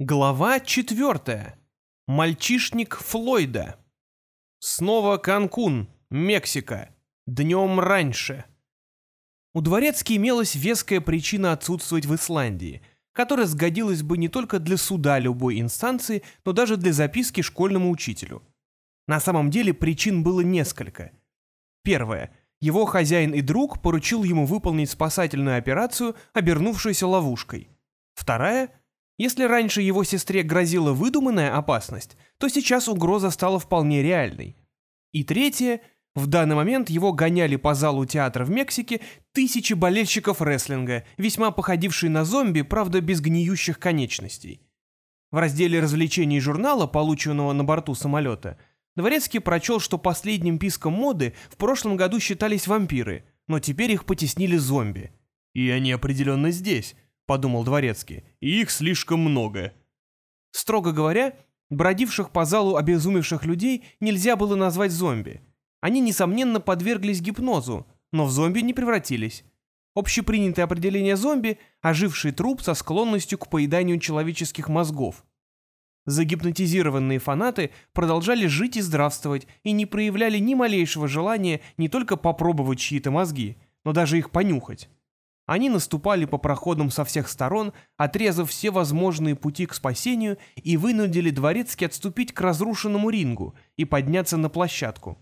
Глава четвертая. Мальчишник Флойда. Снова Канкун, Мексика. Днем раньше. У Дворецки имелась веская причина отсутствовать в Исландии, которая сгодилась бы не только для суда любой инстанции, но даже для записки школьному учителю. На самом деле причин было несколько. Первое. Его хозяин и друг поручил ему выполнить спасательную операцию, обернувшуюся ловушкой. Вторая. Если раньше его сестре грозила выдуманная опасность, то сейчас угроза стала вполне реальной. И третье. В данный момент его гоняли по залу театра в Мексике тысячи болельщиков рестлинга, весьма походившие на зомби, правда без гниющих конечностей. В разделе развлечений журнала, полученного на борту самолета, Дворецкий прочел, что последним писком моды в прошлом году считались вампиры, но теперь их потеснили зомби. «И они определенно здесь», — подумал Дворецкий, — «и их слишком много». Строго говоря, бродивших по залу обезумевших людей нельзя было назвать зомби. Они, несомненно, подверглись гипнозу, но в зомби не превратились. Общепринятое определение зомби – оживший труп со склонностью к поеданию человеческих мозгов. Загипнотизированные фанаты продолжали жить и здравствовать и не проявляли ни малейшего желания не только попробовать чьи-то мозги, но даже их понюхать. Они наступали по проходам со всех сторон, отрезав все возможные пути к спасению и вынудили Дворецкий отступить к разрушенному рингу и подняться на площадку.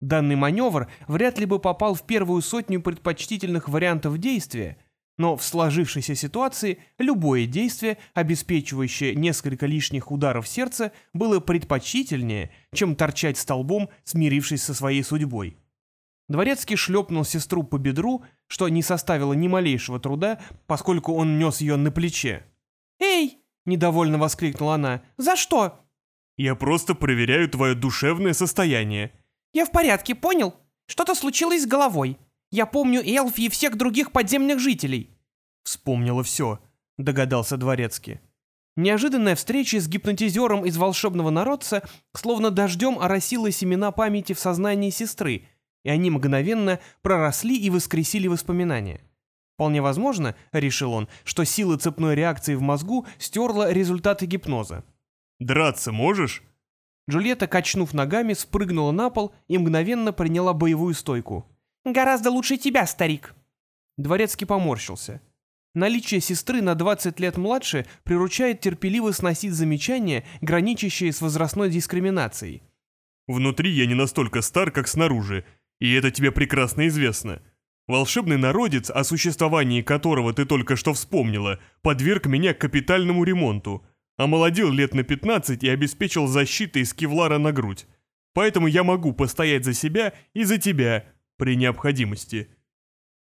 Данный маневр вряд ли бы попал в первую сотню предпочтительных вариантов действия, но в сложившейся ситуации любое действие, обеспечивающее несколько лишних ударов сердца, было предпочтительнее, чем торчать столбом, смирившись со своей судьбой. Дворецкий шлепнул сестру по бедру, что не составило ни малейшего труда, поскольку он нес ее на плече. «Эй!» — недовольно воскликнула она. «За что?» «Я просто проверяю твое душевное состояние». «Я в порядке, понял? Что-то случилось с головой. Я помню Элфи и всех других подземных жителей». «Вспомнила все», — догадался Дворецкий. Неожиданная встреча с гипнотизером из волшебного народца словно дождем оросила семена памяти в сознании сестры, и они мгновенно проросли и воскресили воспоминания. Вполне возможно, решил он, что сила цепной реакции в мозгу стерла результаты гипноза. «Драться можешь?» Джульетта, качнув ногами, спрыгнула на пол и мгновенно приняла боевую стойку. «Гораздо лучше тебя, старик». Дворецкий поморщился. Наличие сестры на 20 лет младше приручает терпеливо сносить замечания, граничащие с возрастной дискриминацией. «Внутри я не настолько стар, как снаружи, и это тебе прекрасно известно. Волшебный народец, о существовании которого ты только что вспомнила, подверг меня капитальному ремонту, омолодил лет на 15 и обеспечил защитой из кевлара на грудь. Поэтому я могу постоять за себя и за тебя при необходимости».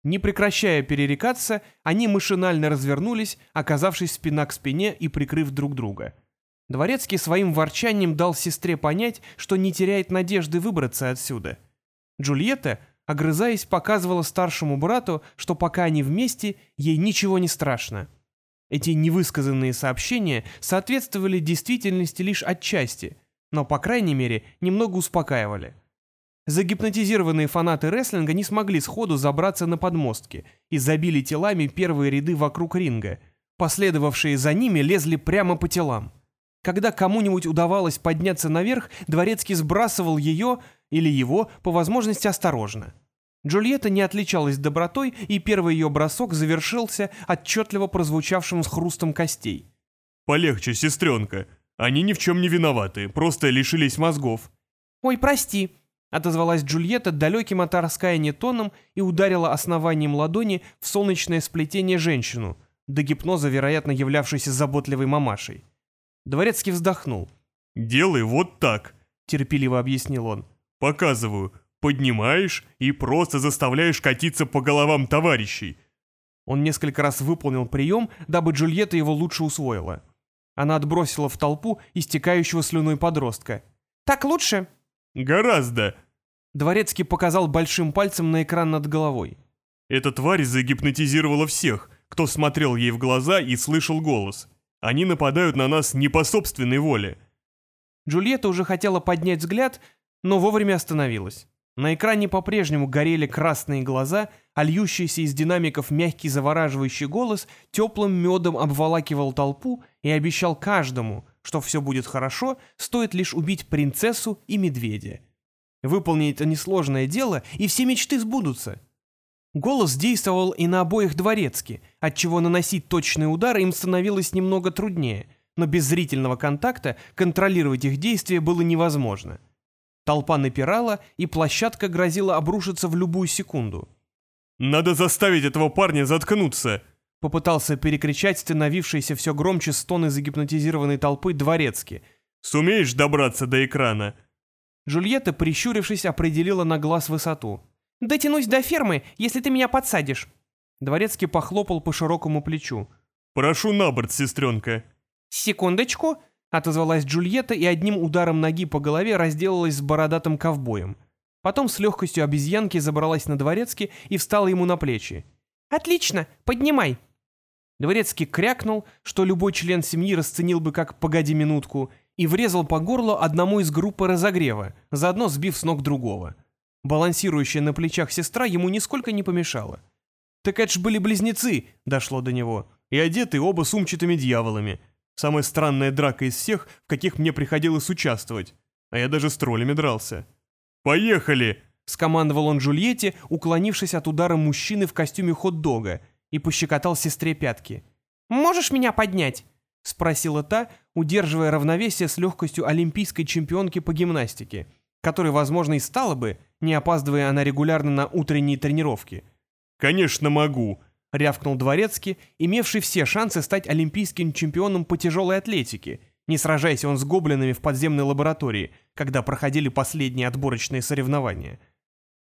Не прекращая перерекаться, они машинально развернулись, оказавшись спина к спине и прикрыв друг друга. Дворецкий своим ворчанием дал сестре понять, что не теряет надежды выбраться отсюда. Джульетта, огрызаясь, показывала старшему брату, что пока они вместе, ей ничего не страшно. Эти невысказанные сообщения соответствовали действительности лишь отчасти, но, по крайней мере, немного успокаивали. Загипнотизированные фанаты рестлинга не смогли сходу забраться на подмостки и забили телами первые ряды вокруг ринга. Последовавшие за ними лезли прямо по телам. Когда кому-нибудь удавалось подняться наверх, Дворецкий сбрасывал ее или его, по возможности осторожно. Джульетта не отличалась добротой, и первый ее бросок завершился отчетливо прозвучавшим с хрустом костей. «Полегче, сестренка. Они ни в чем не виноваты, просто лишились мозгов». «Ой, прости», отозвалась Джульетта далеким от раскаяния тоном и ударила основанием ладони в солнечное сплетение женщину, до гипноза, вероятно, являвшейся заботливой мамашей. Дворецкий вздохнул. «Делай вот так», — терпеливо объяснил он. «Показываю. Поднимаешь и просто заставляешь катиться по головам товарищей». Он несколько раз выполнил прием, дабы Джульетта его лучше усвоила. Она отбросила в толпу истекающего слюной подростка. «Так лучше?» «Гораздо», Дворецкий показал большим пальцем на экран над головой. Эта тварь загипнотизировала всех, кто смотрел ей в глаза и слышал голос. Они нападают на нас не по собственной воле. Джульетта уже хотела поднять взгляд, но вовремя остановилась. На экране по-прежнему горели красные глаза, а льющийся из динамиков мягкий завораживающий голос теплым медом обволакивал толпу и обещал каждому, что все будет хорошо, стоит лишь убить принцессу и медведя. Выполнить это несложное дело, и все мечты сбудутся. Голос действовал и на обоих дворецки, отчего наносить точные удары им становилось немного труднее, но без зрительного контакта контролировать их действия было невозможно. Толпа напирала, и площадка грозила обрушиться в любую секунду. «Надо заставить этого парня заткнуться!» Попытался перекричать становившиеся все громче стоны загипнотизированной толпы дворецки. «Сумеешь добраться до экрана?» Джульетта, прищурившись, определила на глаз высоту. «Дотянусь до фермы, если ты меня подсадишь». Дворецкий похлопал по широкому плечу. «Прошу на борт, сестренка». «Секундочку», Отозвалась Джульетта и одним ударом ноги по голове разделалась с бородатым ковбоем. Потом с легкостью обезьянки забралась на дворецкий и встала ему на плечи. «Отлично, поднимай!» Дворецкий крякнул, что любой член семьи расценил бы как «погоди минутку», и врезал по горлу одному из группы разогрева, заодно сбив с ног другого. Балансирующая на плечах сестра ему нисколько не помешала. «Так это ж были близнецы!» — дошло до него. «И одеты оба сумчатыми дьяволами. Самая странная драка из всех, в каких мне приходилось участвовать. А я даже с троллями дрался. «Поехали!» — скомандовал он Джульетте, уклонившись от удара мужчины в костюме хот-дога, и пощекотал сестре пятки. «Можешь меня поднять?» — спросила та, удерживая равновесие с легкостью олимпийской чемпионки по гимнастике, которой, возможно, и стала бы, не опаздывая она регулярно на утренние тренировки. «Конечно могу!» — рявкнул Дворецкий, имевший все шансы стать олимпийским чемпионом по тяжелой атлетике, не сражаясь он с гоблинами в подземной лаборатории, когда проходили последние отборочные соревнования.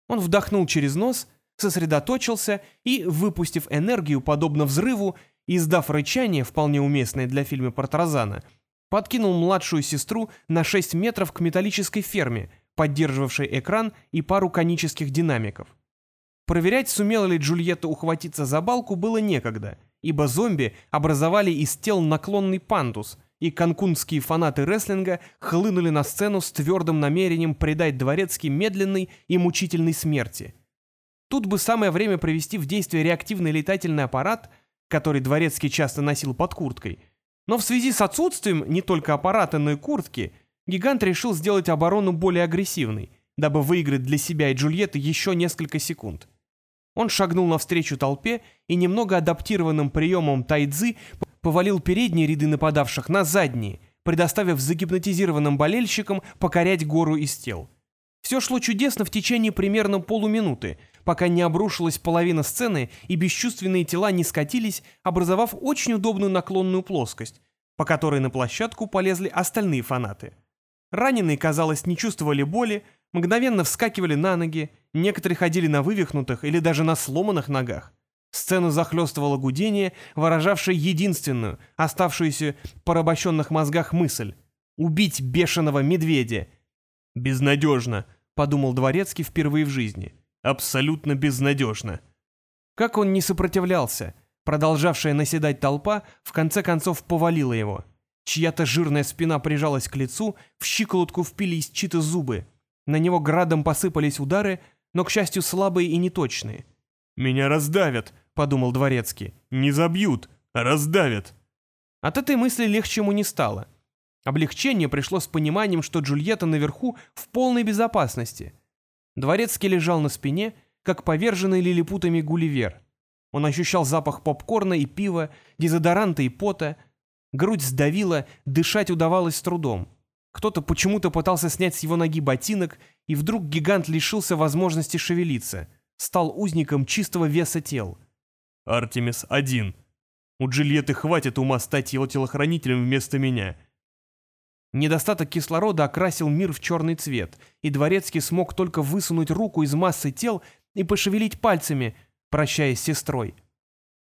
Он вдохнул через нос, сосредоточился и, выпустив энергию, подобно взрыву, издав рычание, вполне уместное для фильма про Тарзана, подкинул младшую сестру на 6 метров к металлической ферме, поддерживавшей экран и пару конических динамиков. Проверять, сумела ли Джульетта ухватиться за балку, было некогда, ибо зомби образовали из тел наклонный пандус, и канкунские фанаты рестлинга хлынули на сцену с твердым намерением придать дворецкий медленной и мучительной смерти. Тут бы самое время провести в действие реактивный летательный аппарат, который дворецкий часто носил под курткой. Но в связи с отсутствием не только аппарата, но и куртки, гигант решил сделать оборону более агрессивной, дабы выиграть для себя и Джульетты еще несколько секунд. Он шагнул навстречу толпе и немного адаптированным приемом тайцзы повалил передние ряды нападавших на задние, предоставив загипнотизированным болельщикам покорять гору из тел. Все шло чудесно в течение примерно полуминуты, пока не обрушилась половина сцены и бесчувственные тела не скатились, образовав очень удобную наклонную плоскость, по которой на площадку полезли остальные фанаты. Раненые, казалось, не чувствовали боли, мгновенно вскакивали на ноги, некоторые ходили на вывихнутых или даже на сломанных ногах. Сцену захлестывало гудение, выражавшее единственную, оставшуюся в порабощенных мозгах мысль — убить бешеного медведя. «Безнадежно», — подумал Дворецкий впервые в жизни. «Абсолютно безнадежно». Как он не сопротивлялся, продолжавшая наседать толпа в конце концов повалила его. Чья-то жирная спина прижалась к лицу, в щиколотку впились чьи-то зубы. На него градом посыпались удары, но, к счастью, слабые и неточные. «Меня раздавят», — подумал Дворецкий. «Не забьют, а раздавят». От этой мысли легче ему не стало. Облегчение пришло с пониманием, что Джульетта наверху в полной безопасности. Дворецкий лежал на спине, как поверженный лилипутами гулливер. Он ощущал запах попкорна и пива, дезодоранта и пота. Грудь сдавила, дышать удавалось с трудом. Кто-то почему-то пытался снять с его ноги ботинок, и вдруг гигант лишился возможности шевелиться, стал узником чистого веса тел. «Артемис один. У Джильетты хватит ума стать его телохранителем вместо меня». Недостаток кислорода окрасил мир в черный цвет, и Дворецкий смог только высунуть руку из массы тел и пошевелить пальцами, прощаясь с сестрой.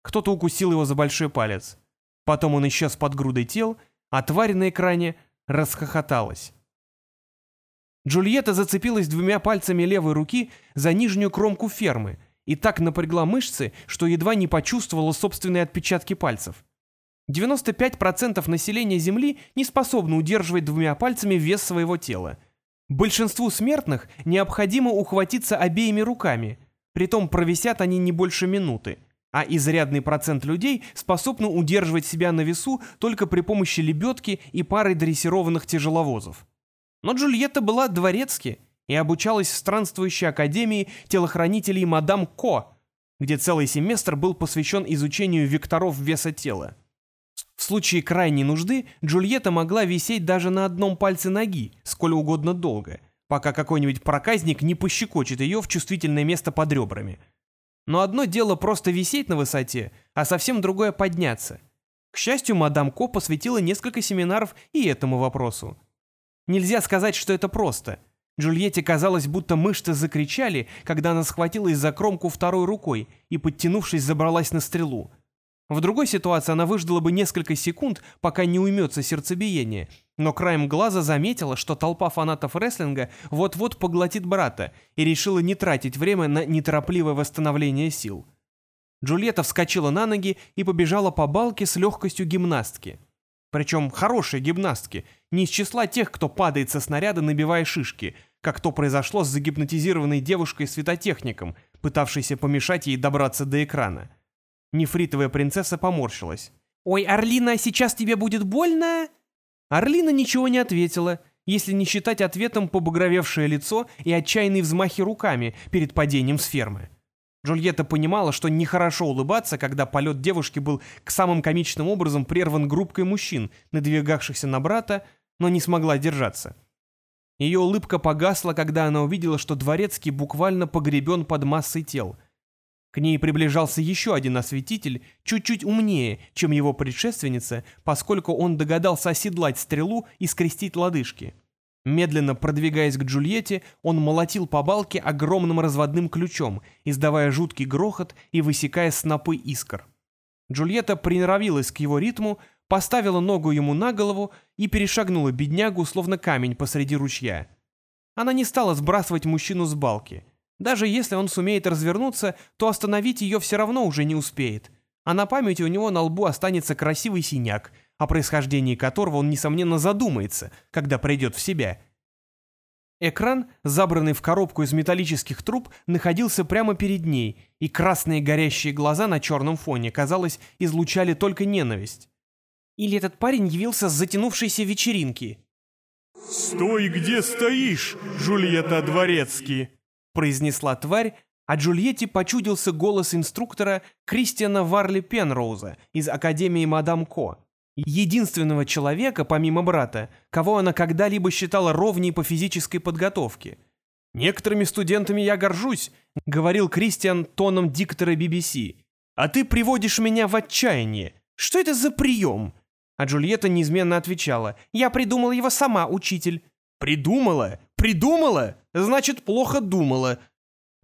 Кто-то укусил его за большой палец. Потом он исчез под грудой тел, а тварь на экране расхохоталась. Джульетта зацепилась двумя пальцами левой руки за нижнюю кромку фермы и так напрягла мышцы, что едва не почувствовала собственные отпечатки пальцев. 95% населения Земли не способно удерживать двумя пальцами вес своего тела. Большинству смертных необходимо ухватиться обеими руками, притом провисят они не больше минуты, а изрядный процент людей способны удерживать себя на весу только при помощи лебедки и пары дрессированных тяжеловозов. Но Джульетта была дворецки и обучалась в странствующей академии телохранителей мадам Ко, где целый семестр был посвящен изучению векторов веса тела. В случае крайней нужды Джульетта могла висеть даже на одном пальце ноги, сколь угодно долго, пока какой-нибудь проказник не пощекочет ее в чувствительное место под ребрами. Но одно дело просто висеть на высоте, а совсем другое подняться. К счастью, мадам Ко посвятила несколько семинаров и этому вопросу. Нельзя сказать, что это просто. Джульетте казалось, будто мышцы закричали, когда она схватилась за кромку второй рукой и, подтянувшись, забралась на стрелу — в другой ситуации она выждала бы несколько секунд, пока не уймется сердцебиение, но краем глаза заметила, что толпа фанатов рестлинга вот-вот поглотит брата и решила не тратить время на неторопливое восстановление сил. Джульетта вскочила на ноги и побежала по балке с легкостью гимнастки. Причем хорошей гимнастки, не из числа тех, кто падает со снаряда, набивая шишки, как то произошло с загипнотизированной девушкой-светотехником, пытавшейся помешать ей добраться до экрана. Нефритовая принцесса поморщилась. «Ой, Орлина, сейчас тебе будет больно?» Орлина ничего не ответила, если не считать ответом побагровевшее лицо и отчаянные взмахи руками перед падением с фермы. Джульетта понимала, что нехорошо улыбаться, когда полет девушки был к самым комичным образом прерван группкой мужчин, надвигавшихся на брата, но не смогла держаться. Ее улыбка погасла, когда она увидела, что дворецкий буквально погребен под массой тел — к ней приближался еще один осветитель, чуть-чуть умнее, чем его предшественница, поскольку он догадался оседлать стрелу и скрестить лодыжки. Медленно продвигаясь к Джульетте, он молотил по балке огромным разводным ключом, издавая жуткий грохот и высекая снопы искр. Джульетта приноровилась к его ритму, поставила ногу ему на голову и перешагнула беднягу, словно камень посреди ручья. Она не стала сбрасывать мужчину с балки — даже если он сумеет развернуться, то остановить ее все равно уже не успеет. А на памяти у него на лбу останется красивый синяк, о происхождении которого он, несомненно, задумается, когда придет в себя. Экран, забранный в коробку из металлических труб, находился прямо перед ней, и красные горящие глаза на черном фоне, казалось, излучали только ненависть. Или этот парень явился с затянувшейся вечеринки? «Стой, где стоишь, Жульетта Дворецкий!» Произнесла тварь, а Джульетте почудился голос инструктора Кристиана Варли Пенроуза из Академии Мадам Ко, единственного человека, помимо брата, кого она когда-либо считала ровней по физической подготовке. «Некоторыми студентами я горжусь», — говорил Кристиан тоном диктора BBC. «А ты приводишь меня в отчаяние. Что это за прием?» А Джульетта неизменно отвечала. «Я придумала его сама, учитель». «Придумала? Придумала? Значит, плохо думала».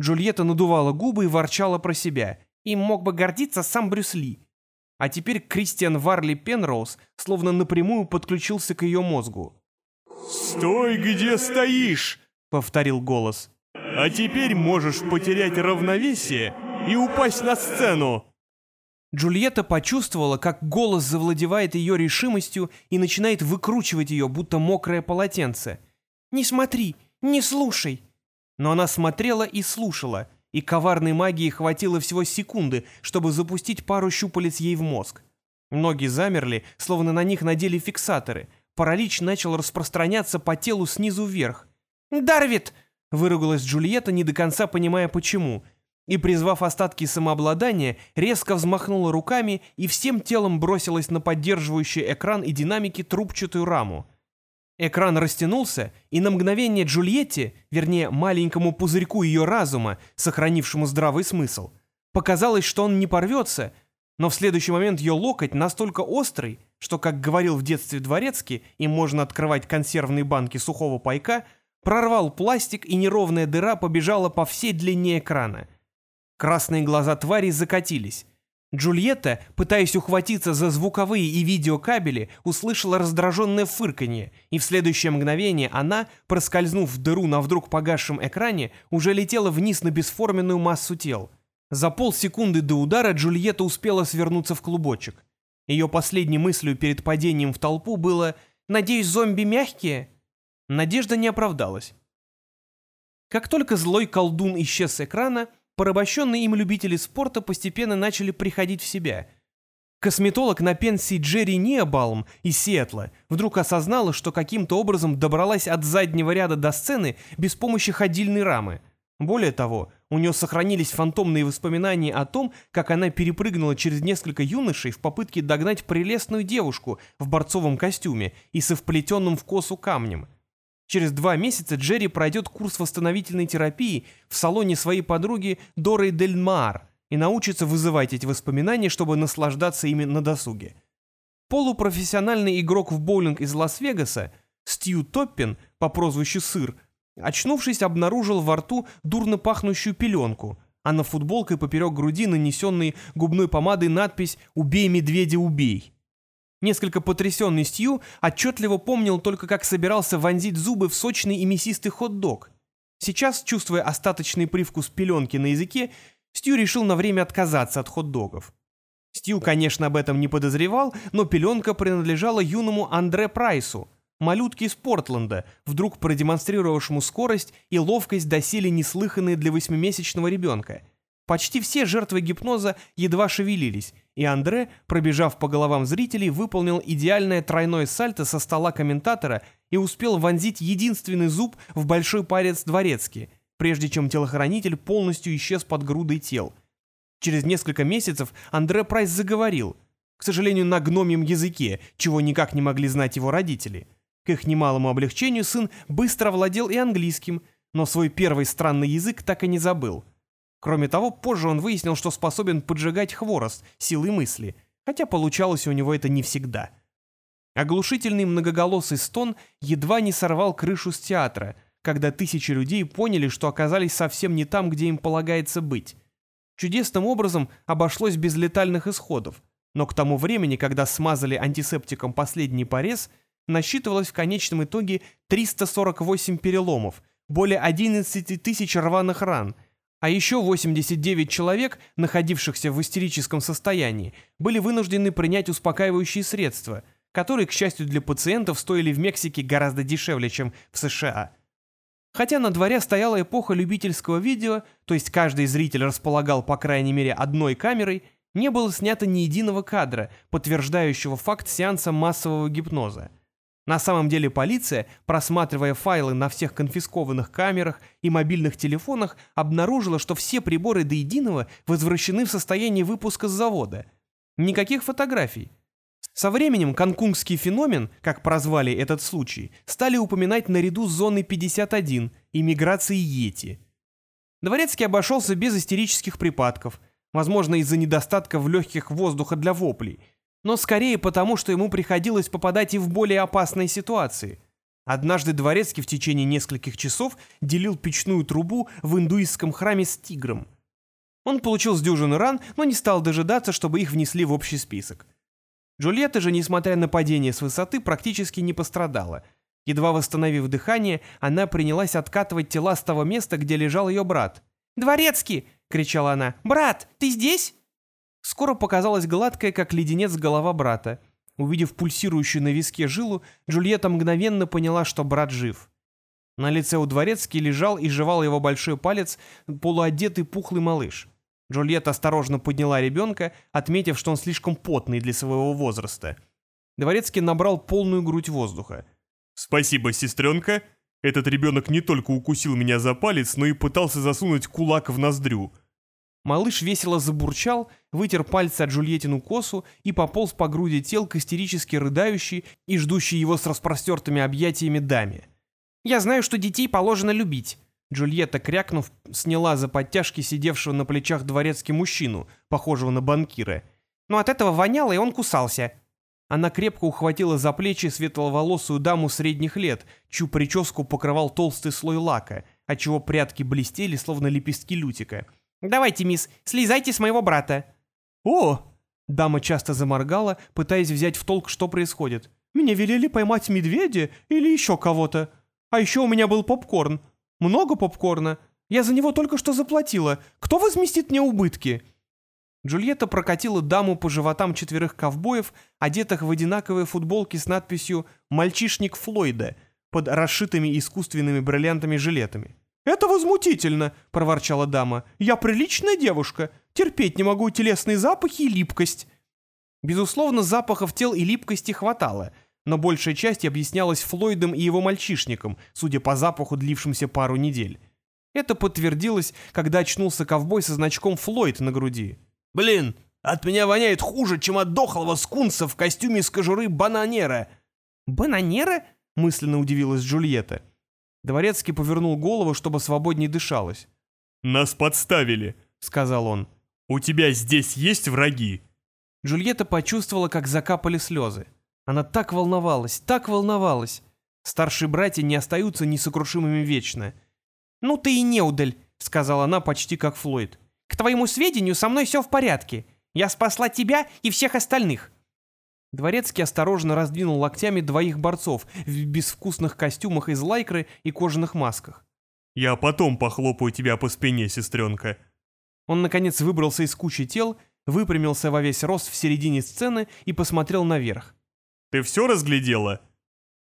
Джульетта надувала губы и ворчала про себя. Им мог бы гордиться сам Брюс Ли. А теперь Кристиан Варли Пенроуз словно напрямую подключился к ее мозгу. «Стой, где стоишь!» — повторил голос. «А теперь можешь потерять равновесие и упасть на сцену!» Джульетта почувствовала, как голос завладевает ее решимостью и начинает выкручивать ее, будто мокрое полотенце. «Не смотри, не слушай!» Но она смотрела и слушала, и коварной магии хватило всего секунды, чтобы запустить пару щупалец ей в мозг. Ноги замерли, словно на них надели фиксаторы. Паралич начал распространяться по телу снизу вверх. «Дарвит!» — выругалась Джульетта, не до конца понимая почему. И, призвав остатки самообладания, резко взмахнула руками и всем телом бросилась на поддерживающий экран и динамики трубчатую раму. Экран растянулся, и на мгновение Джульетте, вернее, маленькому пузырьку ее разума, сохранившему здравый смысл, показалось, что он не порвется, но в следующий момент ее локоть настолько острый, что, как говорил в детстве дворецкий, им можно открывать консервные банки сухого пайка, прорвал пластик, и неровная дыра побежала по всей длине экрана. Красные глаза твари закатились. Джульетта, пытаясь ухватиться за звуковые и видеокабели, услышала раздраженное фырканье, и в следующее мгновение она, проскользнув в дыру на вдруг погасшем экране, уже летела вниз на бесформенную массу тел. За полсекунды до удара Джульетта успела свернуться в клубочек. Ее последней мыслью перед падением в толпу было «Надеюсь, зомби мягкие?» Надежда не оправдалась. Как только злой колдун исчез с экрана, порабощенные им любители спорта постепенно начали приходить в себя. Косметолог на пенсии Джерри Ниабалм из Сиэтла вдруг осознала, что каким-то образом добралась от заднего ряда до сцены без помощи ходильной рамы. Более того, у нее сохранились фантомные воспоминания о том, как она перепрыгнула через несколько юношей в попытке догнать прелестную девушку в борцовом костюме и со вплетенным в косу камнем – Через два месяца Джерри пройдет курс восстановительной терапии в салоне своей подруги Доры Дель Мар и научится вызывать эти воспоминания, чтобы наслаждаться ими на досуге. Полупрофессиональный игрок в боулинг из Лас-Вегаса Стью Топпин по прозвищу Сыр, очнувшись, обнаружил во рту дурно пахнущую пеленку, а на футболке поперек груди нанесенной губной помадой надпись «Убей медведя, убей». Несколько потрясенный Стью отчетливо помнил только, как собирался вонзить зубы в сочный и мясистый хот-дог. Сейчас, чувствуя остаточный привкус пеленки на языке, Стью решил на время отказаться от хот-догов. Стью, конечно, об этом не подозревал, но пеленка принадлежала юному Андре Прайсу, малютке из Портленда, вдруг продемонстрировавшему скорость и ловкость доселе неслыханные для восьмимесячного ребенка. Почти все жертвы гипноза едва шевелились, и Андре, пробежав по головам зрителей, выполнил идеальное тройное сальто со стола комментатора и успел вонзить единственный зуб в большой палец дворецки, прежде чем телохранитель полностью исчез под грудой тел. Через несколько месяцев Андре Прайс заговорил, к сожалению, на гномьем языке, чего никак не могли знать его родители. К их немалому облегчению сын быстро владел и английским, но свой первый странный язык так и не забыл – Кроме того, позже он выяснил, что способен поджигать хворост силой мысли, хотя получалось у него это не всегда. Оглушительный многоголосый стон едва не сорвал крышу с театра, когда тысячи людей поняли, что оказались совсем не там, где им полагается быть. Чудесным образом обошлось без летальных исходов, но к тому времени, когда смазали антисептиком последний порез, насчитывалось в конечном итоге 348 переломов, более 11 тысяч рваных ран – а еще 89 человек, находившихся в истерическом состоянии, были вынуждены принять успокаивающие средства, которые, к счастью для пациентов, стоили в Мексике гораздо дешевле, чем в США. Хотя на дворе стояла эпоха любительского видео, то есть каждый зритель располагал по крайней мере одной камерой, не было снято ни единого кадра, подтверждающего факт сеанса массового гипноза. На самом деле полиция, просматривая файлы на всех конфискованных камерах и мобильных телефонах, обнаружила, что все приборы до единого возвращены в состояние выпуска с завода. Никаких фотографий. Со временем канкунский феномен, как прозвали этот случай, стали упоминать наряду с зоной 51 и миграцией Йети. Дворецкий обошелся без истерических припадков, возможно, из-за недостатка в легких воздуха для воплей – но скорее потому, что ему приходилось попадать и в более опасные ситуации. Однажды Дворецкий в течение нескольких часов делил печную трубу в индуистском храме с тигром. Он получил с дюжины ран, но не стал дожидаться, чтобы их внесли в общий список. Джульетта же, несмотря на падение с высоты, практически не пострадала. Едва восстановив дыхание, она принялась откатывать тела с того места, где лежал ее брат. «Дворецкий!» — кричала она. «Брат, ты здесь?» Скоро показалась гладкая, как леденец, голова брата. Увидев пульсирующую на виске жилу, Джульетта мгновенно поняла, что брат жив. На лице у дворецки лежал и жевал его большой палец полуодетый пухлый малыш. Джульетта осторожно подняла ребенка, отметив, что он слишком потный для своего возраста. Дворецкий набрал полную грудь воздуха. «Спасибо, сестренка. Этот ребенок не только укусил меня за палец, но и пытался засунуть кулак в ноздрю. Малыш весело забурчал, вытер пальцы от Джульеттину косу и пополз по груди тел к истерически рыдающей и ждущей его с распростертыми объятиями даме. «Я знаю, что детей положено любить», Джульетта, крякнув, сняла за подтяжки сидевшего на плечах дворецкий мужчину, похожего на банкира. Но от этого воняло, и он кусался. Она крепко ухватила за плечи светловолосую даму средних лет, чью прическу покрывал толстый слой лака, отчего прятки блестели, словно лепестки лютика — «Давайте, мисс, слезайте с моего брата». «О!» Дама часто заморгала, пытаясь взять в толк, что происходит. «Меня велели поймать медведя или еще кого-то. А еще у меня был попкорн. Много попкорна. Я за него только что заплатила. Кто возместит мне убытки?» Джульетта прокатила даму по животам четверых ковбоев, одетых в одинаковые футболки с надписью «Мальчишник Флойда» под расшитыми искусственными бриллиантами жилетами. «Это возмутительно», — проворчала дама. «Я приличная девушка. Терпеть не могу телесные запахи и липкость». Безусловно, запахов тел и липкости хватало, но большая часть объяснялась Флойдом и его мальчишником, судя по запаху, длившимся пару недель. Это подтвердилось, когда очнулся ковбой со значком «Флойд» на груди. «Блин, от меня воняет хуже, чем от дохлого скунса в костюме из кожуры бананера». «Бананера?» — мысленно удивилась Джульетта. Дворецкий повернул голову, чтобы свободнее дышалось. «Нас подставили», — сказал он. «У тебя здесь есть враги?» Джульетта почувствовала, как закапали слезы. Она так волновалась, так волновалась. Старшие братья не остаются несокрушимыми вечно. «Ну ты и неудаль», — сказала она почти как Флойд. «К твоему сведению, со мной все в порядке. Я спасла тебя и всех остальных». Дворецкий осторожно раздвинул локтями двоих борцов в безвкусных костюмах из лайкры и кожаных масках. «Я потом похлопаю тебя по спине, сестренка». Он, наконец, выбрался из кучи тел, выпрямился во весь рост в середине сцены и посмотрел наверх. «Ты все разглядела?»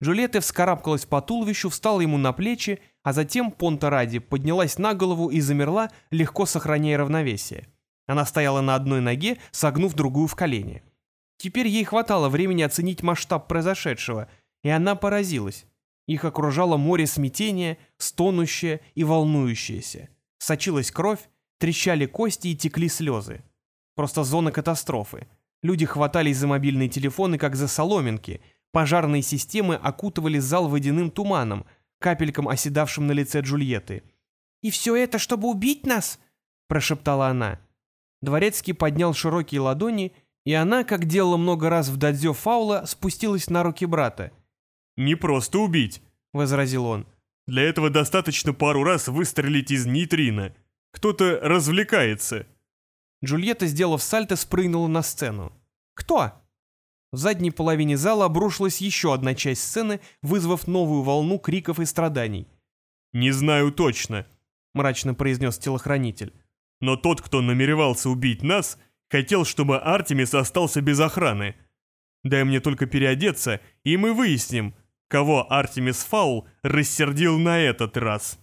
Джульетта вскарабкалась по туловищу, встала ему на плечи, а затем, понта ради, поднялась на голову и замерла, легко сохраняя равновесие. Она стояла на одной ноге, согнув другую в колени. Теперь ей хватало времени оценить масштаб произошедшего, и она поразилась. Их окружало море смятения, стонущее и волнующееся. Сочилась кровь, трещали кости и текли слезы. Просто зона катастрофы. Люди хватались за мобильные телефоны, как за соломинки. Пожарные системы окутывали зал водяным туманом, капельком оседавшим на лице Джульетты. «И все это, чтобы убить нас?» – прошептала она. Дворецкий поднял широкие ладони и она, как делала много раз в дадзё фаула, спустилась на руки брата. «Не просто убить», — возразил он. «Для этого достаточно пару раз выстрелить из нейтрина. Кто-то развлекается». Джульетта, сделав сальто, спрыгнула на сцену. «Кто?» В задней половине зала обрушилась еще одна часть сцены, вызвав новую волну криков и страданий. «Не знаю точно», — мрачно произнес телохранитель. «Но тот, кто намеревался убить нас, Хотел, чтобы Артемис остался без охраны. Дай мне только переодеться, и мы выясним, кого Артемис Фаул рассердил на этот раз.